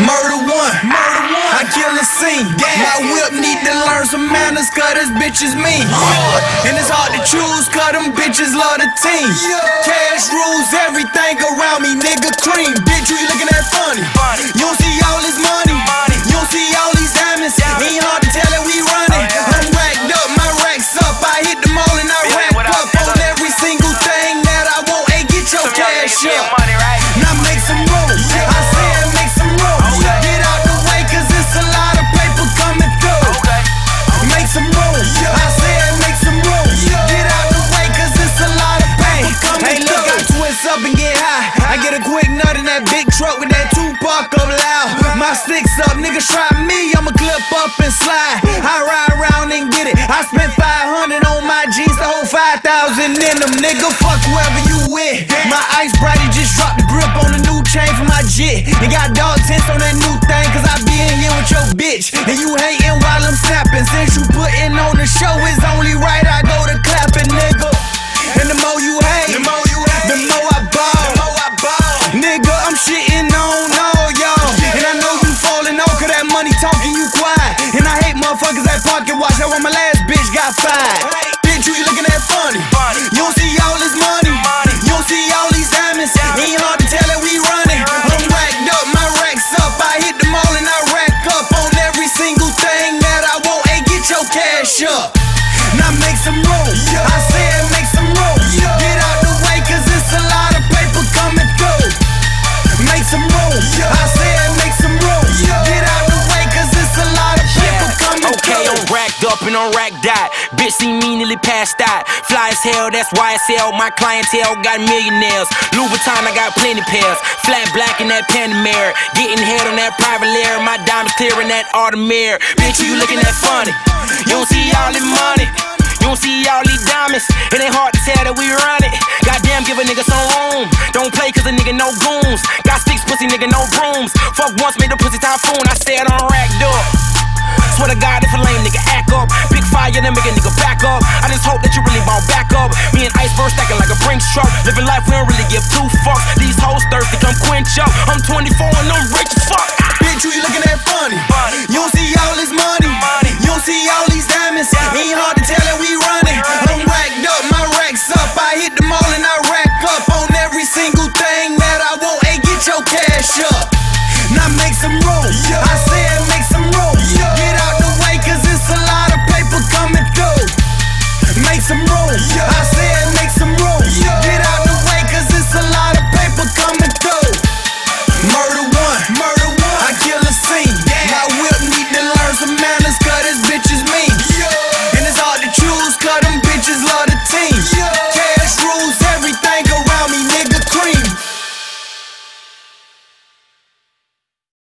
Murder one, murder one. I kill a scene. My whip need to learn some manners, cause this bitch is mean. And it's hard to choose, cause them bitches love the team. Cash rules everything around me, nigga cream. Bitch, you looking at funny. You don't see all this money. You don't see all these diamonds. Ain't big truck with that Tupac up loud. My sticks up, niggas try me, I'ma clip up and slide. I ride around and get it. I spent 500 on my jeans, the whole 5,000 in them, nigga. Fuck whoever you with. My ice brighty just dropped the grip on the new chain for my jet. And got dog tents on that new Hate that pocket watch. That's why my last bitch got fired. Bitch, you looking at funny. You don't see all this money. You don't see all these diamonds. Ain't hard to tell that we running. I'm racked up, my rack's up. I hit them all and I rack up on every single thing that I want. Hey, get your cash up. Now make some room. I said make some room. Get out the way, cause it's a lot of paper coming through. Make some room. I said racked up and I'm racked out. Bitch see me nearly passed out. Fly as hell, that's why sell. My clientele got millionaires. Louboutin, I got plenty pairs. Flat black in that Panamera. Getting head on that private layer. My diamonds clear in that Audemars. Bitch, you looking at funny. You don't see all the money. You don't see all these diamonds. It ain't hard to tell that we run it. Goddamn, give a nigga some room. Don't play cause a nigga no goons. Got six pussy nigga, no brooms. Fuck once, made the pussy typhoon. I said I'm racked up. Swear to God, if a lame nigga act up, big fire, then make a nigga back up. I just hope that you really won't back up. Me and Iceberg stacking like a Brinks truck. Living life, we don't really give two fucks. These hoes thirsty, come quench up. I'm 24 and I'm rich as fuck. Bitch, you looking at funny. funny. You don't see all this money. money. You don't see all these diamonds. Yeah. Ain't hard to tell that we running. Right. I'm racked up, my racks up. I hit them all and I rack up on every single thing that I want. Hey, get your cash up. Now make some room. Yeah. I say